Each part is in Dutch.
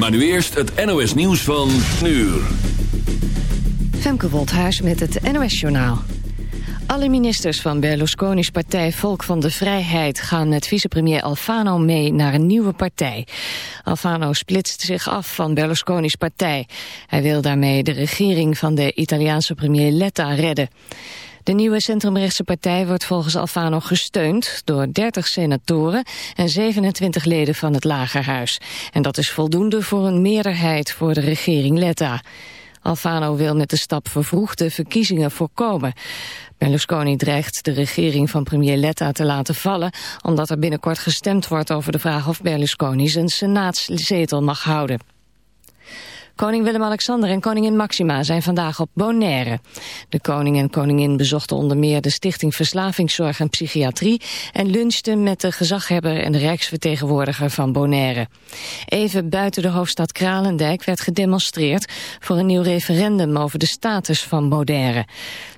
Maar nu eerst het NOS nieuws van uur. Femke Woldhuis met het NOS Journaal. Alle ministers van Berlusconi's partij Volk van de Vrijheid gaan met vicepremier Alfano mee naar een nieuwe partij. Alfano splitst zich af van Berlusconi's partij. Hij wil daarmee de regering van de Italiaanse premier Letta redden. De nieuwe centrumrechtse partij wordt volgens Alfano gesteund door 30 senatoren en 27 leden van het Lagerhuis. En dat is voldoende voor een meerderheid voor de regering Letta. Alfano wil met de stap vervroegde verkiezingen voorkomen. Berlusconi dreigt de regering van premier Letta te laten vallen... omdat er binnenkort gestemd wordt over de vraag of Berlusconi zijn senaatszetel mag houden. Koning Willem-Alexander en koningin Maxima zijn vandaag op Bonaire. De koning en koningin bezochten onder meer de Stichting Verslavingszorg en Psychiatrie... en lunchten met de gezaghebber en de rijksvertegenwoordiger van Bonaire. Even buiten de hoofdstad Kralendijk werd gedemonstreerd... voor een nieuw referendum over de status van Bonaire.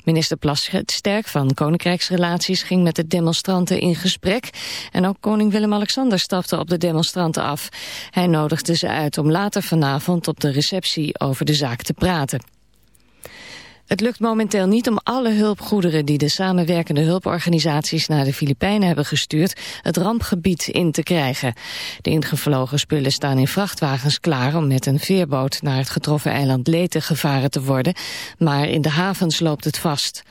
Minister Plasterk van Koninkrijksrelaties ging met de demonstranten in gesprek. En ook koning Willem-Alexander stapte op de demonstranten af. Hij nodigde ze uit om later vanavond op de receptie over de zaak te praten. Het lukt momenteel niet om alle hulpgoederen die de samenwerkende hulporganisaties naar de Filipijnen hebben gestuurd het rampgebied in te krijgen. De ingevlogen spullen staan in vrachtwagens klaar om met een veerboot naar het getroffen eiland Leyte gevaren te worden, maar in de havens loopt het vast.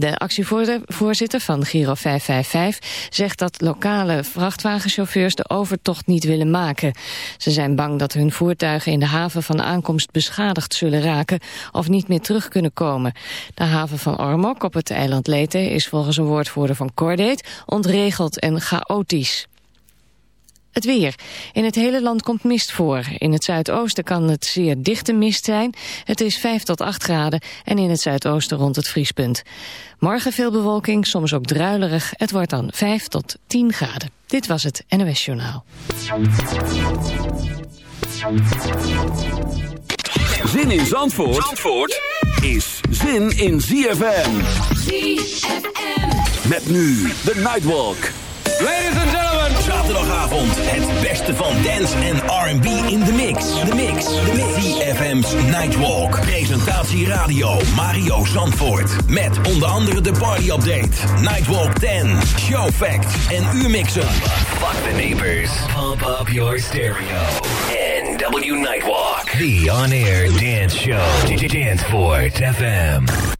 De actievoorzitter van Giro 555 zegt dat lokale vrachtwagenchauffeurs de overtocht niet willen maken. Ze zijn bang dat hun voertuigen in de haven van aankomst beschadigd zullen raken of niet meer terug kunnen komen. De haven van Ormok op het eiland Leyte is volgens een woordvoerder van Cordate ontregeld en chaotisch. Het weer. In het hele land komt mist voor. In het zuidoosten kan het zeer dichte mist zijn. Het is 5 tot 8 graden en in het zuidoosten rond het vriespunt. Morgen veel bewolking, soms ook druilerig. Het wordt dan 5 tot 10 graden. Dit was het NOS Journaal. Zin in Zandvoort, Zandvoort is zin in ZFM. ZFM. Met nu de Nightwalk. Ladies and gentlemen. Zaterdagavond het beste van dance en R&B in de mix. De mix. De mix. CFM's Nightwalk. Presentatie radio Mario Zandvoort. Met onder andere de party update. Nightwalk 10. Show facts en uurmixen. Fuck the neighbors. Pump up your stereo. NW Nightwalk. The on-air dance show. Danceport FM.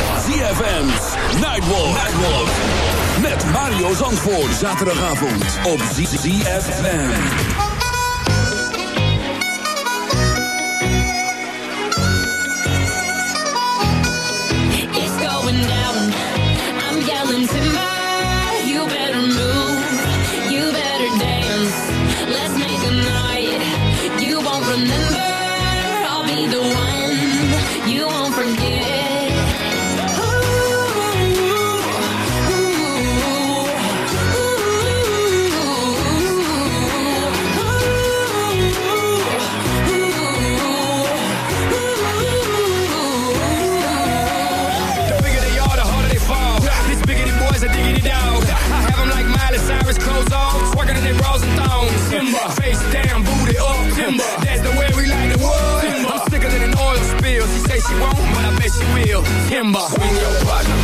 ZFM's Nightwalk. Met Mario Zandvoort. Zaterdagavond op ZFM. It's going down. I'm yelling timber. You better move. You better dance. Let's make a night you won't remember. I'll be the one you won't forget. Face down, booty up. Timber, that's the way we like the world. I'm sicker than an oil spill. She say she won't, but I bet she will. Timber, swing your partner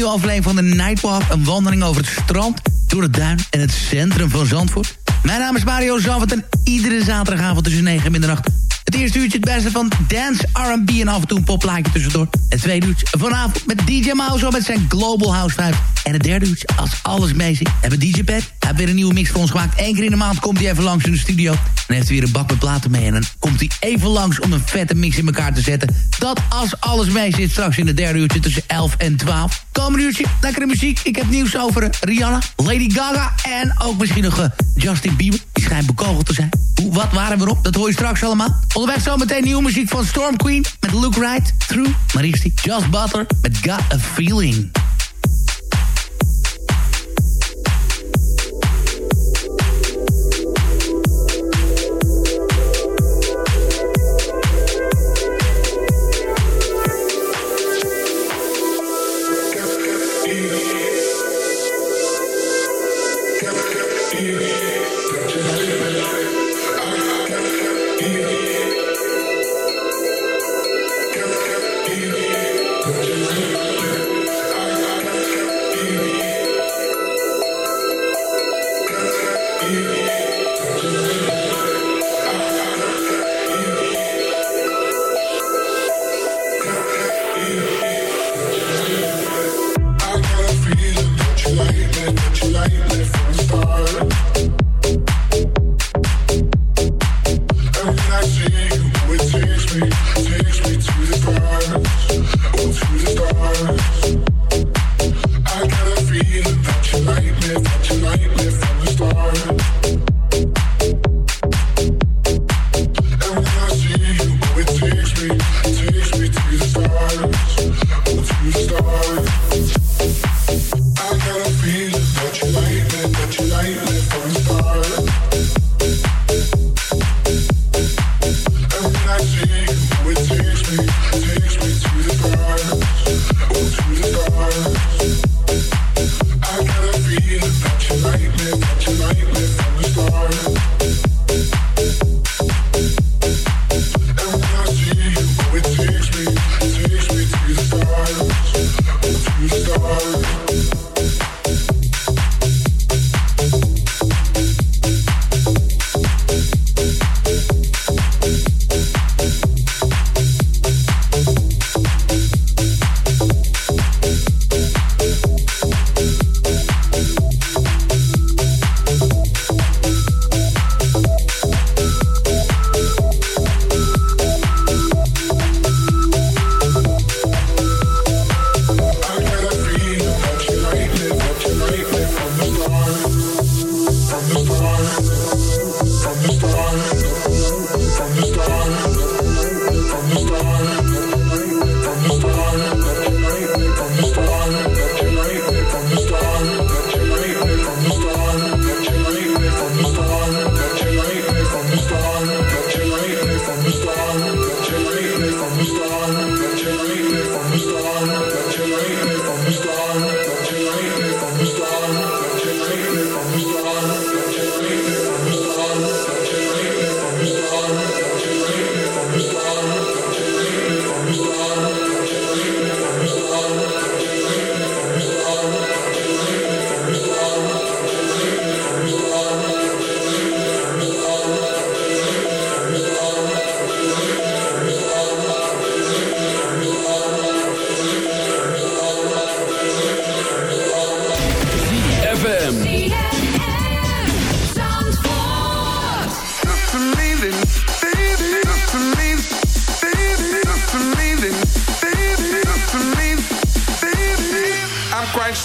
Nieuwe aflevering van de Nightwalk. Een wandeling over het strand, door het duin en het centrum van Zandvoort. Mijn naam is Mario Zandvoort en iedere zaterdagavond tussen 9 en middernacht... het eerste uurtje het beste van dance, R&B en af en toe een poplaatje tussendoor. Het tweede uurtje vanavond met DJ Mouse met zijn Global House 5. En het derde uurtje, als alles meezit, hebben DJ Pet... Heeft weer een nieuwe mix voor ons gemaakt. Eén keer in de maand komt hij even langs in de studio. En heeft hij weer een bak met platen mee. En dan komt hij even langs om een vette mix in elkaar te zetten. Dat als alles mee zit straks in het derde uurtje tussen 11 en 12. Komende uurtje, lekkere muziek. Ik heb nieuws over Rihanna, Lady Gaga en ook misschien nog eh, Justin Bieber. Die schijnt bekogeld te zijn. Hoe, wat waren we op? Dat hoor je straks allemaal. Onderweg zometeen nieuwe muziek van Storm Queen met Luke Wright, Through. Maar Just Butler met Got a Feeling.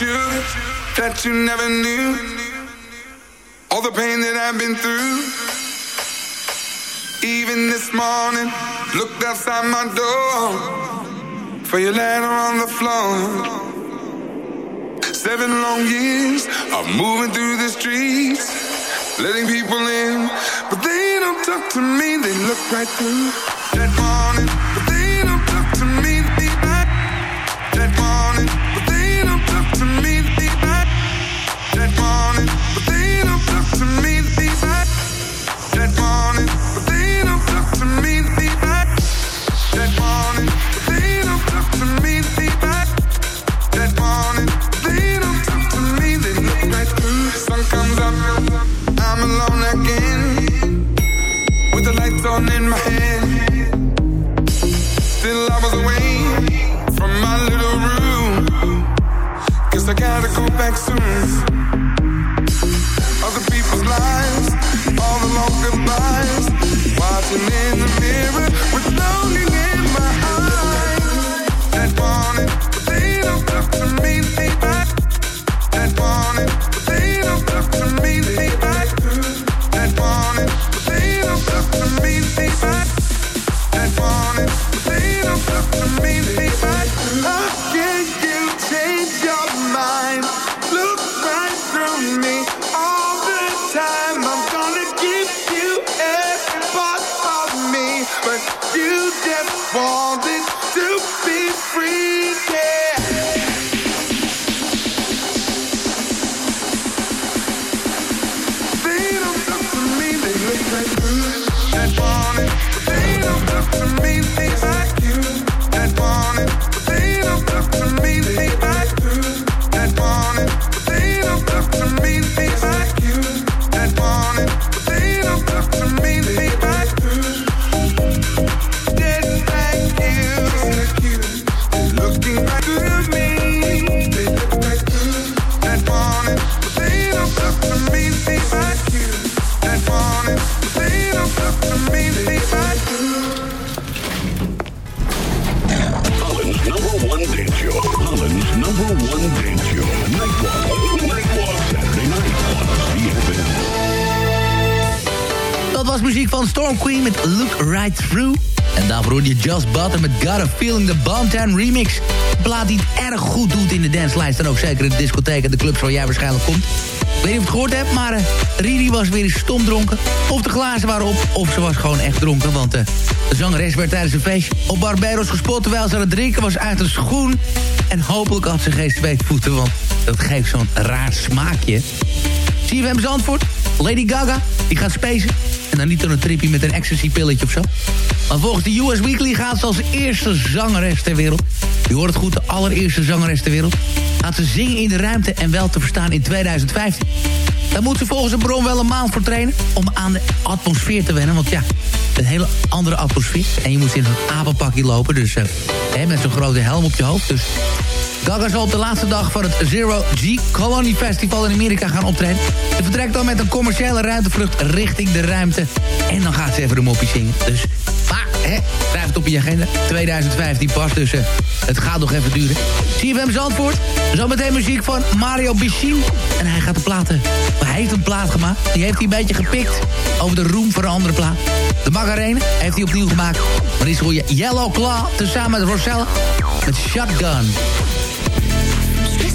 Sure that you never knew all the pain that I've been through. Even this morning, looked outside my door for your letter on the floor. Seven long years of moving through the streets, letting people in, but they don't talk to me. They look right through that morning, Watching in the mirror with longing Just Butter met Got a Feeling, de Boomtown Remix. Een plaat die het erg goed doet in de danslijst... en ook zeker in de discotheek en de clubs waar jij waarschijnlijk komt. Ik weet niet of je het gehoord hebt, maar eh, Riri was weer eens stom dronken. Of de glazen waren op, of ze was gewoon echt dronken. Want eh, de zangeres werd tijdens een feestje op Barbados gespot... terwijl ze aan het drinken was uit een schoen. En hopelijk had ze geen zweetvoeten, want dat geeft zo'n raar smaakje. CFM Zandvoort, Lady Gaga, die gaat spacen. En dan niet door een tripje met een ecstasy-pilletje of zo. Maar volgens de US Weekly gaat ze als eerste zangeres ter wereld. Je hoort het goed, de allereerste zangeres ter wereld. Gaat ze zingen in de ruimte en wel te verstaan in 2015. Daar moet ze volgens een bron wel een maand voor trainen... om aan de atmosfeer te wennen. Want ja, een hele andere atmosfeer. En je moet in zo'n apenpakje lopen. Dus eh, met zo'n grote helm op je hoofd. Dus Gaga zal op de laatste dag van het Zero G Colony Festival in Amerika gaan optreden. Ze vertrekt dan met een commerciële ruimtevlucht richting de ruimte. En dan gaat ze even de moppie zingen. Dus, maar, hè, schrijf het op je agenda. 2015 pas, dus eh, het gaat nog even duren. CFM Zandvoort, zometeen muziek van Mario Bichim. En hij gaat de platen, maar hij heeft een plaat gemaakt. Die heeft hij een beetje gepikt over de roem voor een andere plaat. De Magarene heeft hij opnieuw gemaakt. Maar dit hoor je Yellow Claw, tezamen met Rosella, met Shotgun.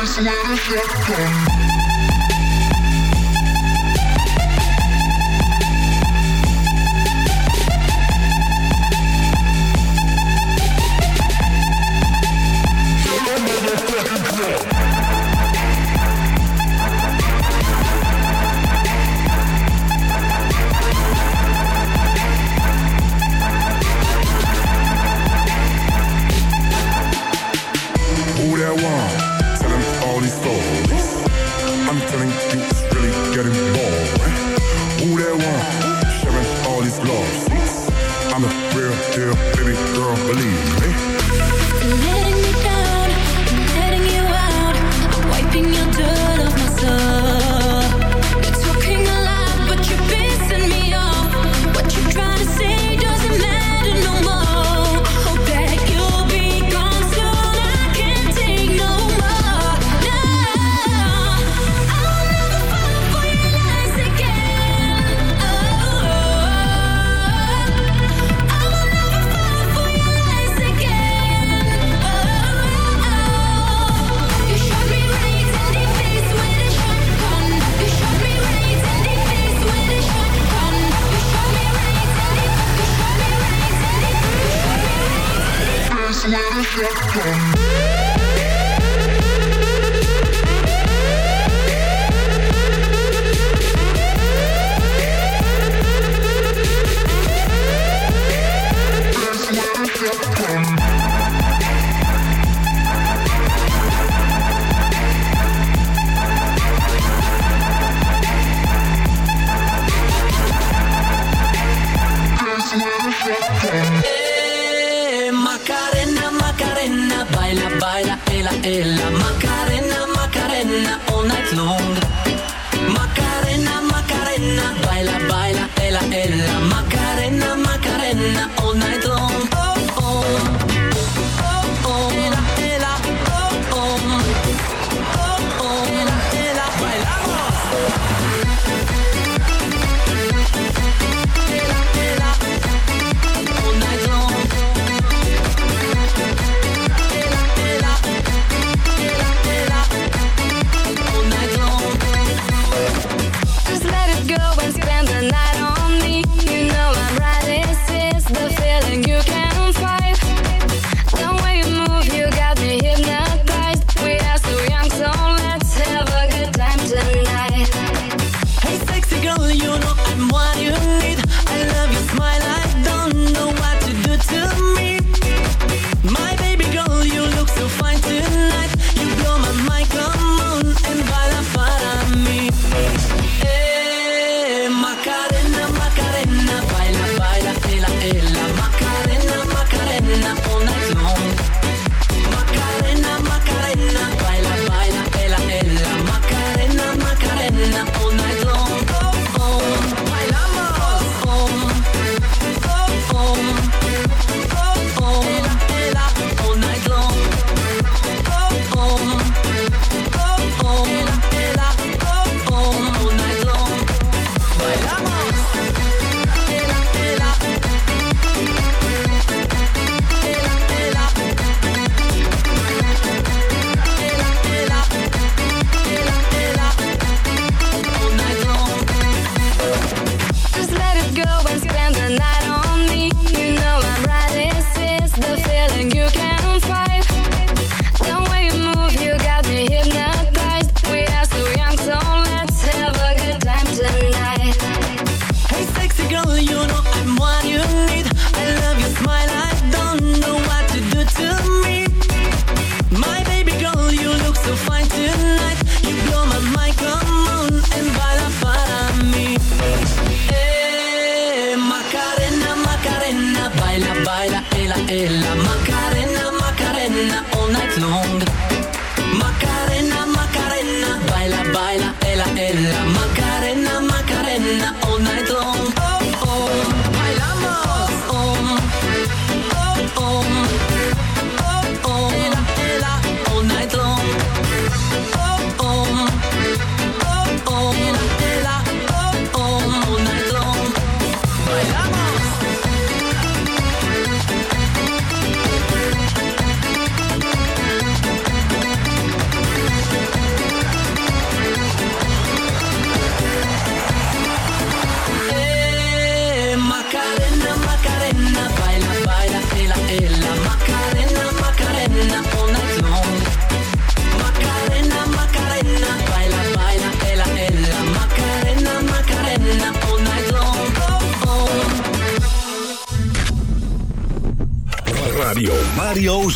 just wanna get. world believe.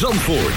Zandvoort.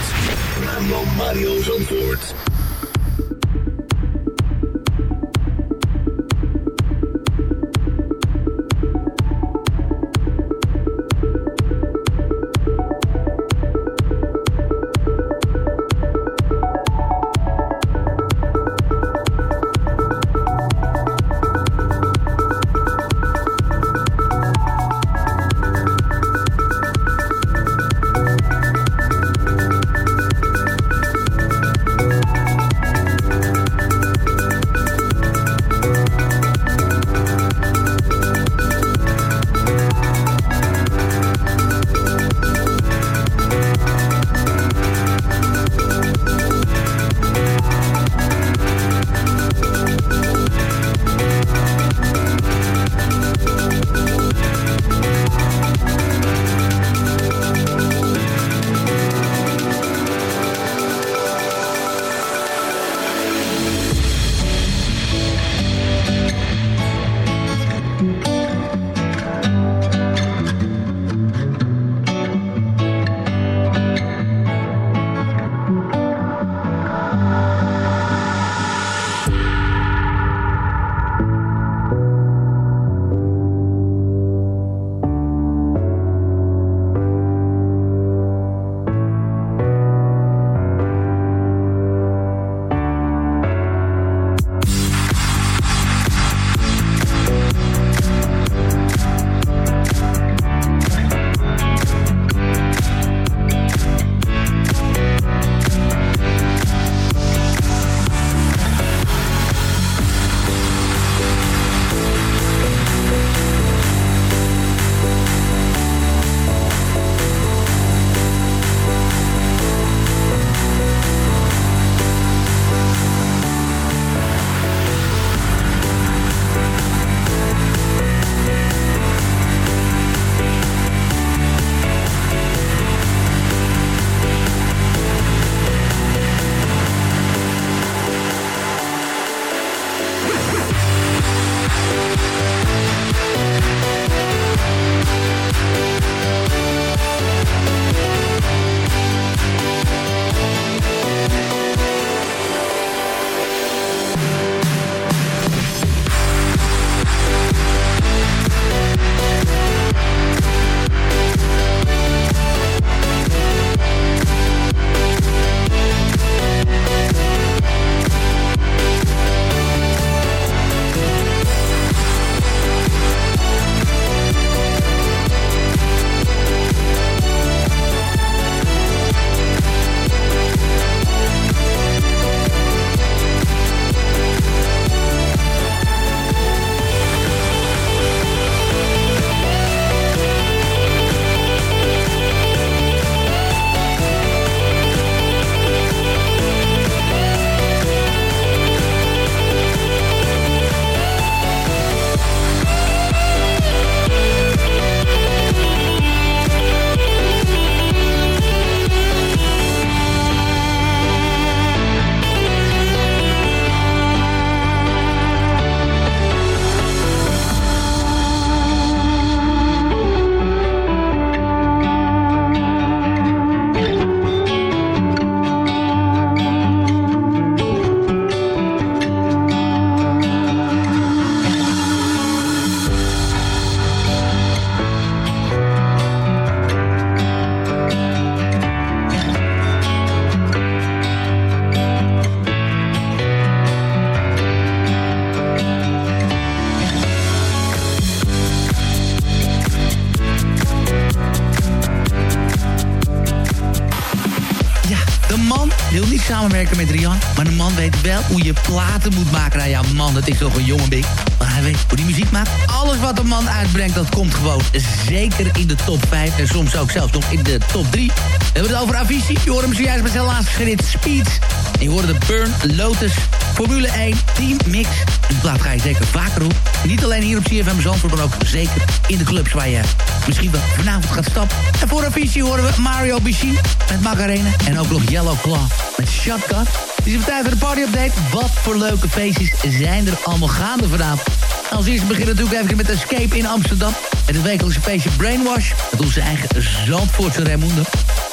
Hoe je platen moet maken. Nou ja, man, dat is toch een jonge big. Maar hij weet hoe die muziek maakt. Alles wat een man uitbrengt, dat komt gewoon zeker in de top 5. En soms ook zelfs nog in de top 3. We hebben het over Avicii. Je hoort hem zojuist met zijn laatste geschreven Speed. En je hoorde de Burn, Lotus, Formule 1, Team Mix. Die plaat ga je zeker vaker op. Niet alleen hier op CFM Zandvoort, maar ook zeker in de clubs waar je misschien wel vanavond gaat stappen. En voor Avicii horen we Mario Bichin met Macarena. En ook nog Yellow Claw met Shotgun. Het is tijd voor de party update. Wat voor leuke feestjes zijn er allemaal gaande vanavond? Als eerste beginnen we natuurlijk even met Escape in Amsterdam. En het wekelijkse feestje Brainwash. Met onze eigen Zandvoortse Raimundo.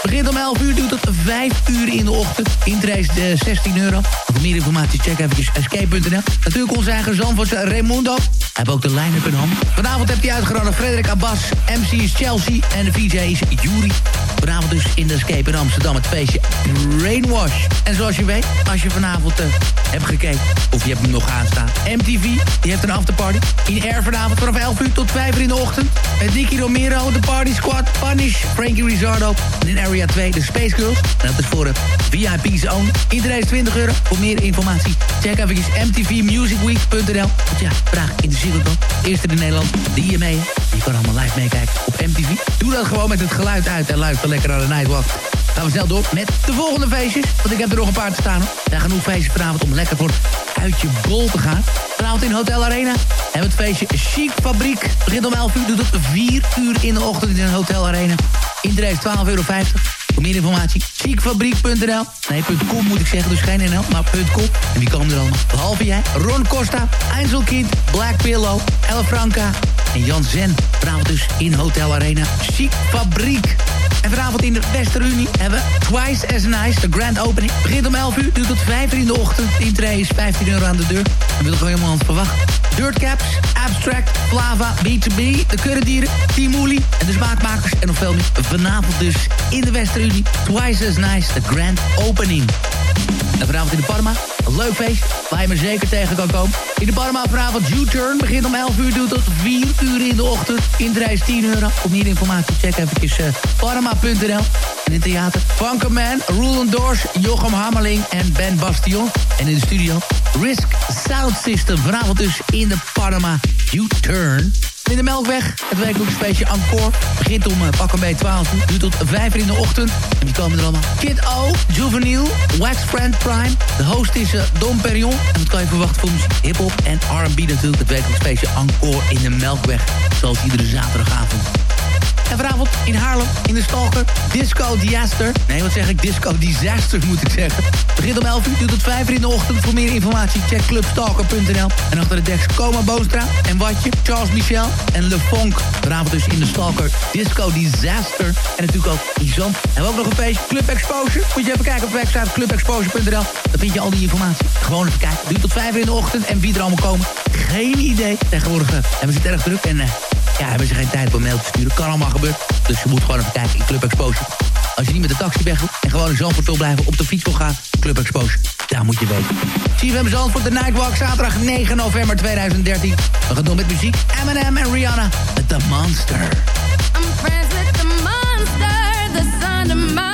Begint om 11 uur, duurt tot 5 uur in de ochtend. Intrace de 16 euro. Voor meer informatie check even escape.nl. Natuurlijk onze eigen Zandvoortse Raimundo. Heeft ook de line-up in hand. Vanavond heeft hij uitgenodigd Frederik Abbas. MC is Chelsea en de VJ is Yuri. Vanavond dus in de Escape in Amsterdam het feestje Brainwash. En zoals je weet, als je vanavond uh, hebt gekeken, of je hebt hem nog aanstaan. MTV, die heeft een afterparty. In Air vanavond vanaf 11 uur tot 5 uur in de ochtend. Met Nicky Romero, de Party Squad, Punish, Frankie Rizzardo. En in Area 2 de Space Girls. En dat is voor de VIP Zone. Iedereen is 20 euro. Voor meer informatie, check even mtvmusicweek.nl. Want ja, vraag in de Ziggo Eerste in Nederland, die je mee. Je kan allemaal live meekijken op MTV. Doe dat gewoon met het geluid uit en luister lekker naar de Nightwalk. Gaan we snel door met de volgende feestjes. Want ik heb er nog een paar te staan. Zijn genoeg feestjes vanavond om lekker voor uit je bol te gaan. Vanavond in Hotel Arena hebben we het feestje Chic Fabriek. Begint om 11 uur, doet het 4 uur in de ochtend in Hotel Arena. Iedereen 12,50 euro. Voor meer informatie, chicfabriek.nl. Nee, .com moet ik zeggen, dus geen NL, maar .com. En wie komen er allemaal? Behalve jij, Ron Costa, Einzelkind, Black Pillow, El Franca en Jan Zen. Vanavond dus in Hotel Arena, Chic Fabriek. En vanavond in de Westerunie hebben we Twice as Nice, de grand opening. Begint om 11 uur, duurt tot 5 uur in de ochtend. Intree is 15 euro aan de deur. En wil gewoon helemaal aan het verwachten. Dirtcaps, Abstract, Flava, B2B, de Kurrendieren, Mooley en de Smaakmakers en nog veel meer. Vanavond dus in de Westerunie, Twice as Nice, de grand opening. En vanavond in de Parma, een leuk feest waar je me zeker tegen kan komen. In de Parma vanavond U-Turn begint om 11 uur, tot 4 uur in de ochtend. Inreis 10 euro. Voor meer informatie check even uh, parma.nl. En in het theater Funkerman, Roland Doors, Jochem Hammerling en Ben Bastion. En in de studio Risk Sound System. Vanavond dus in de Parma U-Turn. In de Melkweg, het wekelijkse feestje Encore. Begint om uh, pakken bij 12 uur, duurt tot 5 uur in de ochtend. En die komen er allemaal. Kid O, Juvenile, Wax Friend Prime. De host is uh, Dom Perignon. En wat kan je verwachten voor muziek? Hip-hop en R&B natuurlijk. Het wekelijkse feestje Encore in de Melkweg. Zoals iedere zaterdagavond. En vanavond in Haarlem, in de Stalker, Disco Disaster. Nee, wat zeg ik? Disco Disaster moet ik zeggen. Begint om 11 uur, tot 5 uur in de ochtend. Voor meer informatie check clubstalker.nl. En achter de deks Coma Boostra en Watje, Charles Michel en Le Fonk. Vanavond dus in de Stalker, Disco Disaster. En natuurlijk ook Izan. En we ook nog een feestje, Club Exposure. Moet je even kijken op de website clubexposure.nl. Dan vind je al die informatie. Gewoon even kijken. Duurt tot 5 uur in de ochtend. En wie er allemaal komen, geen idee. Tegenwoordig uh, hebben ze het erg druk en... Uh, ja, hebben ze geen tijd om mail te sturen. Kan allemaal gebeuren. Dus je moet gewoon even kijken in Club Exposure. Als je niet met de taxi weg wil en gewoon in Zandvoort wil blijven... op de fiets wil gaan, Club Exposure. Daar moet je weten. CFM Zandvoort, de Nightwalk, zaterdag 9 november 2013. We gaan door met muziek. Eminem en Rihanna The Monster. I'm friends with the monster that's under my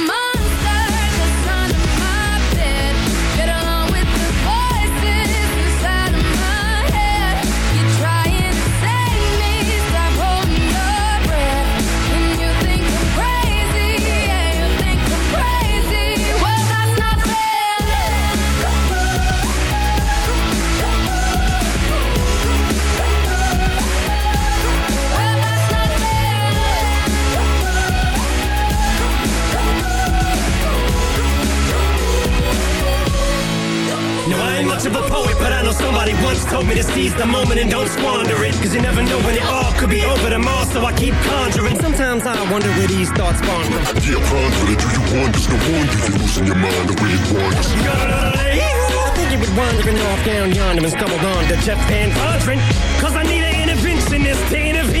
know somebody once told me to seize the moment and don't squander it. Cause you never know when it all could be over tomorrow, so I keep conjuring. Sometimes I wonder where these thoughts spawn from. Yeah, ponder it. Do you wonder? No wonder you're losing your mind the way it wanders. I think you was wandering off down yonder and stumbled on to Jeff Van Vondren. Cause I need an interventionist to intervene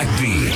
Black Bean.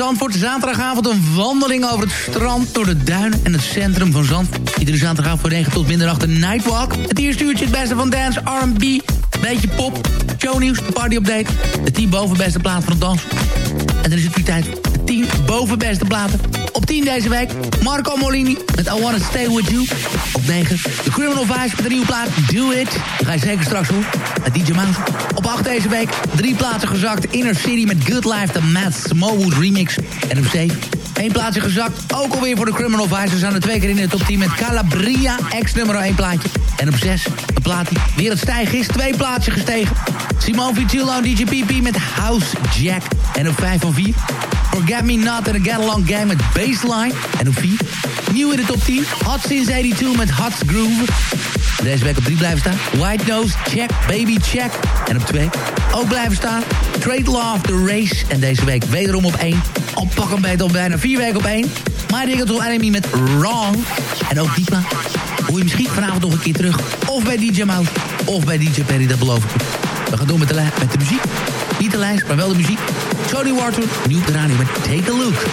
Zandvoort, zaterdagavond een wandeling over het strand... door de duinen en het centrum van Zandvoort. Iedere zaterdagavond van 9 tot middernacht een nightwalk. Het eerste uurtje het beste van dance, R&B, beetje pop, shownieuws, de party-update... de 10 bovenbeste plaat van het dans. En dan is het weer tijd voor de 10 bovenbeste platen. Op 10 deze week, Marco Molini met I Wanna Stay With You. Op 9, The Criminal Vice met de nieuwe plaat Do It. Ga je zeker straks horen. Met DJ Mouse. Op 8 deze week, drie plaatsen gezakt. Inner City met Good Life, de Matt Smallwood remix. En op 7, één plaatsje gezakt. Ook alweer voor de Criminal Vice. We staan er twee keer in de top 10 met Calabria, ex nummer 1 plaatje. En op 6, een plaat die weer het stijgen is. Twee plaatsjes gestegen. Simone Vitullo en DJ PP met House Jack. En op 5 van 4, Forget Me Not en de Get Along Gang met Baseline. En op 4, nieuw in de top 10, Hot Since 82 met Hot Groove. Deze week op 3 blijven staan. White Nose, check, baby, check. En op 2 ook blijven staan. Trade Love, The Race. En deze week wederom op 1. Al pak een beetje op bijna 4 weken op 1. My Digital Enemy met Wrong. En ook die plaat hoor je misschien vanavond nog een keer terug. Of bij DJ Mouse, of bij DJ Perry, dat beloof ik. We gaan door met de, met de muziek. Niet de lijst, maar wel de muziek. Tony Wharton, nieuw radio met Take a Look.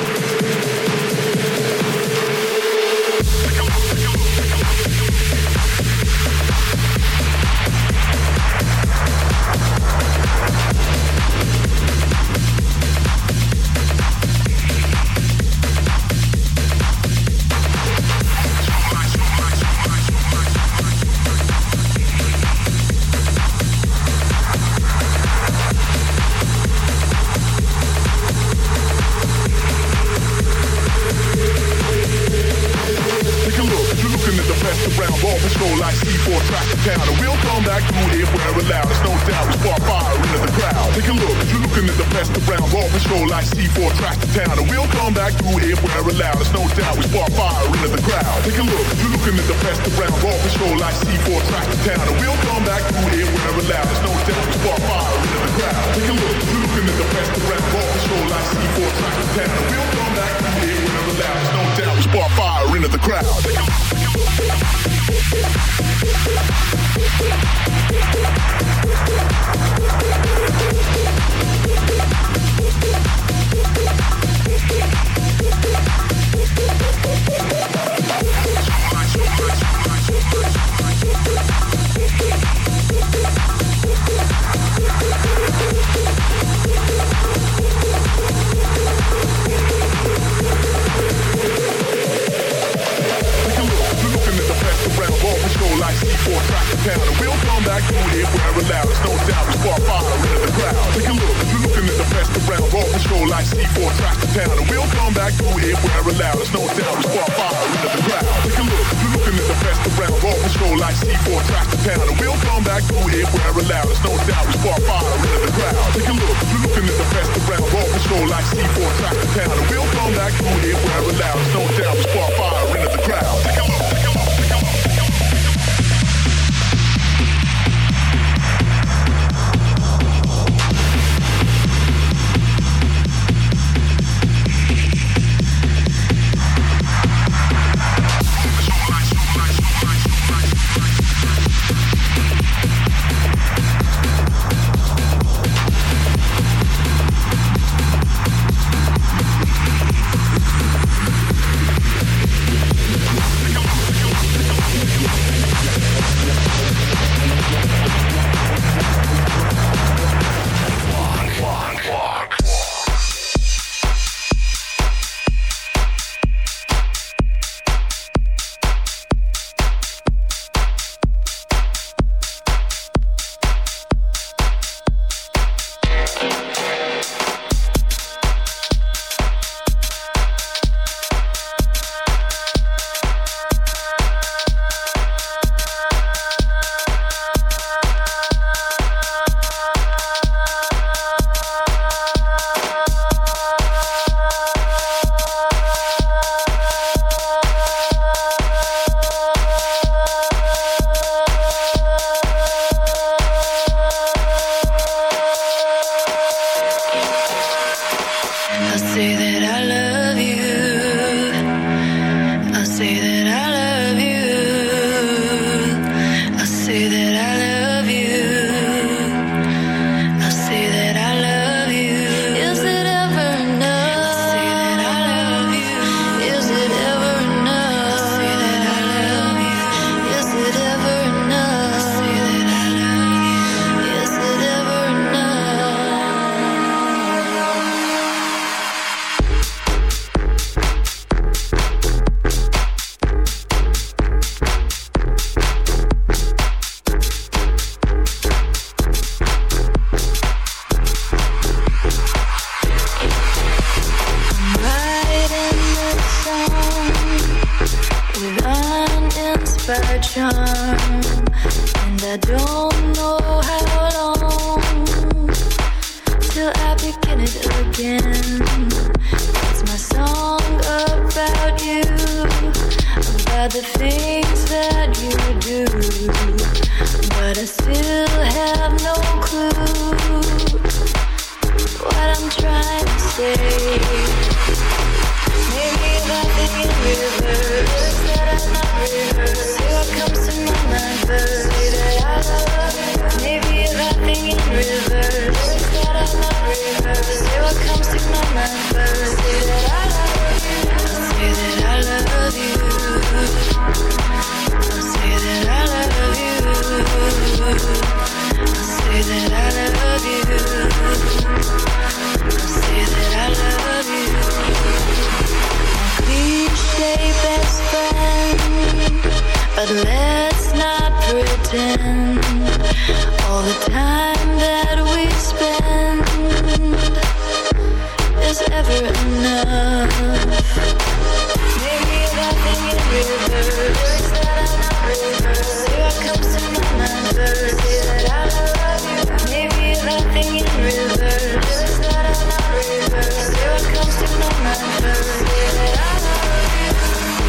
Back through here where loud. There's no doubt we spark fire into the crowd. Take a look, you're looking at the best around. Raw patrol like C4 track the town. And we'll come back through here where loud. There's no doubt we spark fire into the crowd. Take a look, you're looking at the best around. Raw patrol like C4 track the town. And we'll come back through here where loud. There's no doubt we spark fire into the crowd. I'll say that I love pretend all the time that we spend is ever enough. Maybe nothing in reverse that I'm not reverse. What comes to my mind first. Say that I love you. Maybe nothing in reverse that I'm not reverse. What comes to my mind first. Say that I love you.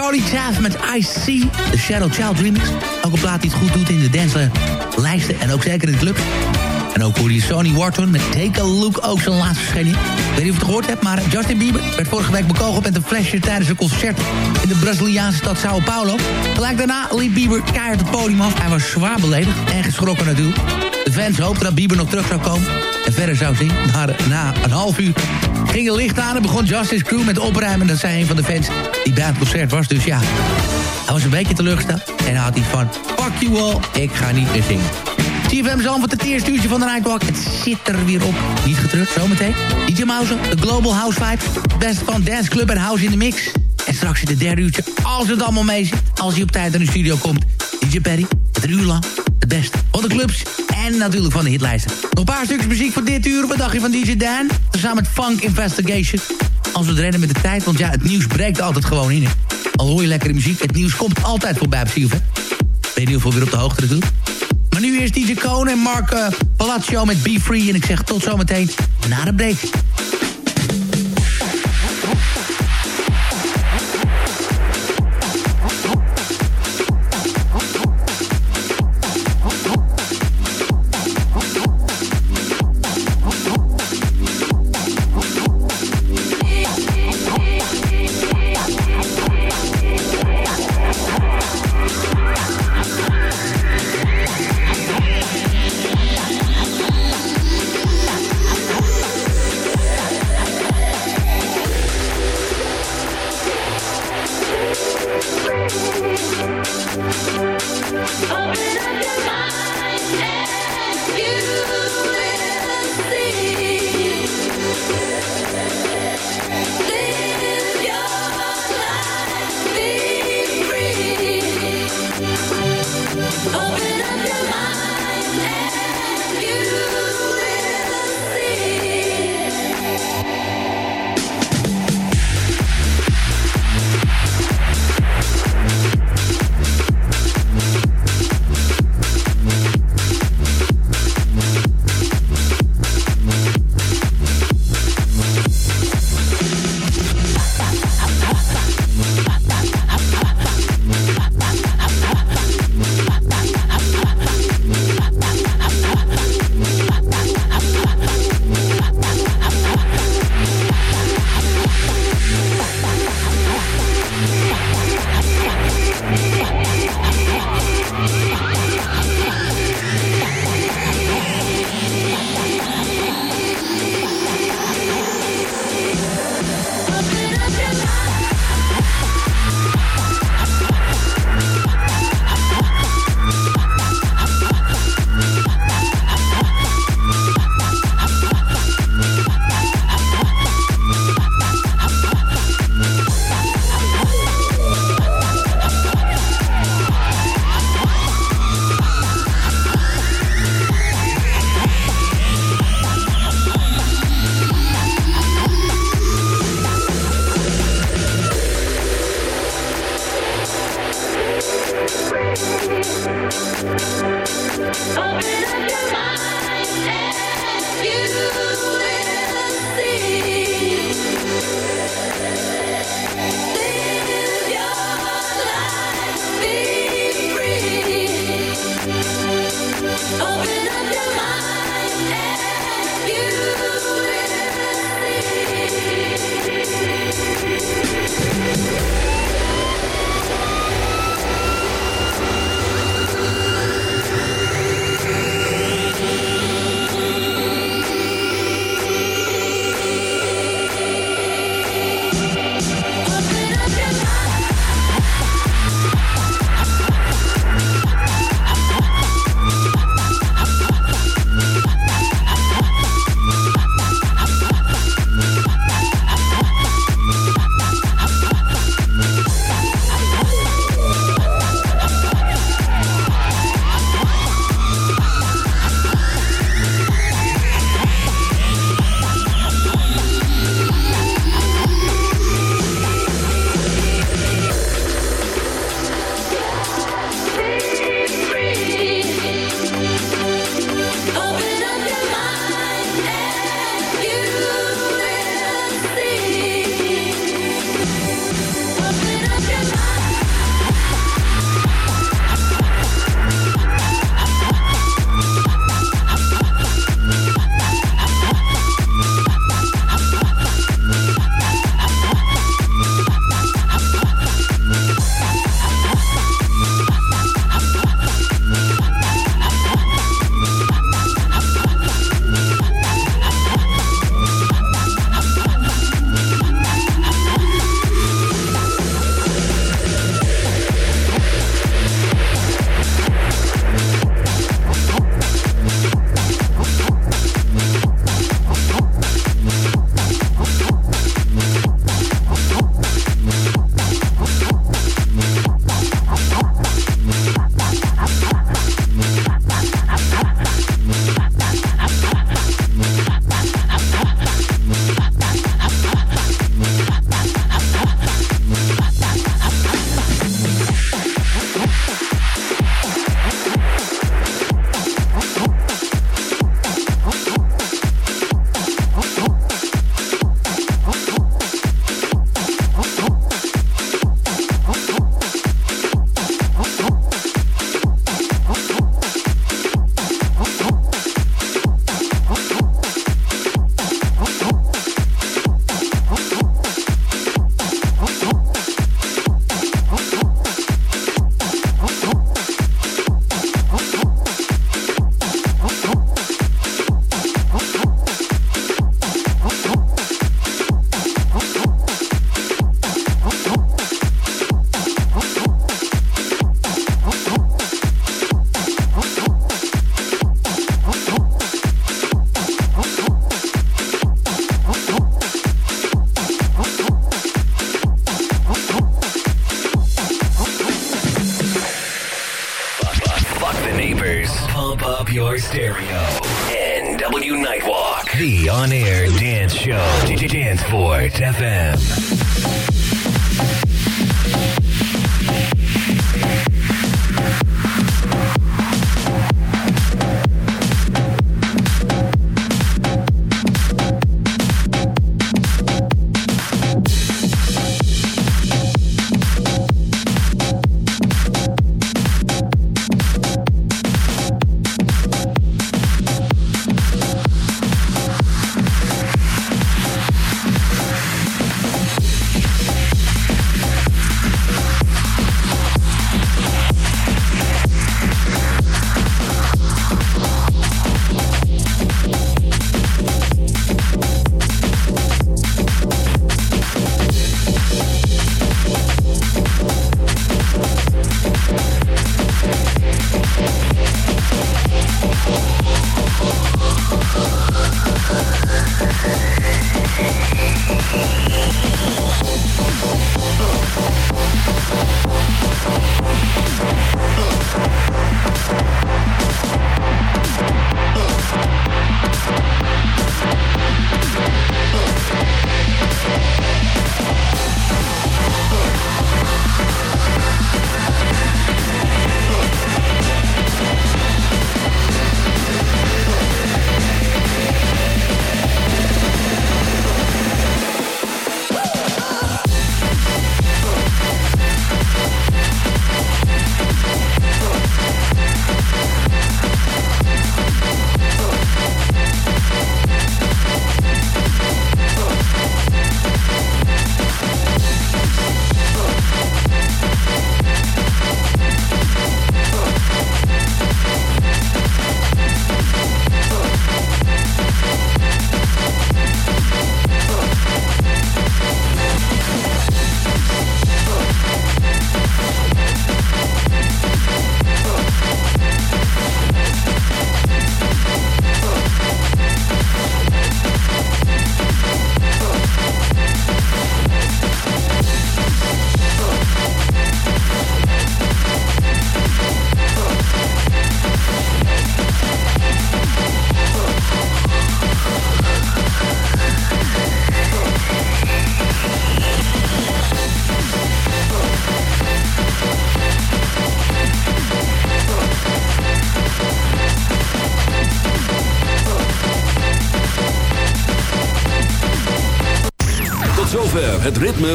Charlie Chaff met I See. De Shadow Child remix. Ook een plaat die het goed doet in de danslijsten en ook zeker in de. En ook hoorde je Sonny Wharton met Take a Look, ook zijn laatste verschijning. Ik weet niet of je het gehoord hebt, maar Justin Bieber werd vorige week bekogeld met een flesje tijdens een concert in de Braziliaanse stad Sao Paulo. Gelijk daarna liep Bieber keihard het podium af. Hij was zwaar beledigd en geschrokken natuurlijk. De fans hoopten dat Bieber nog terug zou komen en verder zou zingen. Maar na een half uur ging het licht aan en begon Justice Crew met opruimen. Dat zei een van de fans die bij het concert was. Dus ja, hij was een beetje teleurgesteld. En hij had iets van, fuck you all, ik ga niet meer zingen. CFM Zalvoort, het eerste uurtje van de Nightwalk. Het zit er weer op. Niet getrukt, zometeen. DJ Mouse, de Global House Vibes. Het beste van Dance Club en House in de Mix. En straks in het derde uurtje, als het allemaal mee zit. Als hij op tijd in de studio komt. DJ Perry, het uur lang. Het beste van de clubs en natuurlijk van de hitlijsten. Nog een paar stukjes muziek voor dit uur. Wat dacht je van DJ Dan? Samen met Funk Investigation. Als we het redden met de tijd, want ja, het nieuws breekt altijd gewoon in. hè. Al hoor je lekkere muziek, het nieuws komt altijd voorbij op CFM. Weet niet of we weer op de hoogte natuurlijk. Maar nu eerst DJ Kone en Mark uh, Palazzo met Be Free. En ik zeg tot zometeen na de break.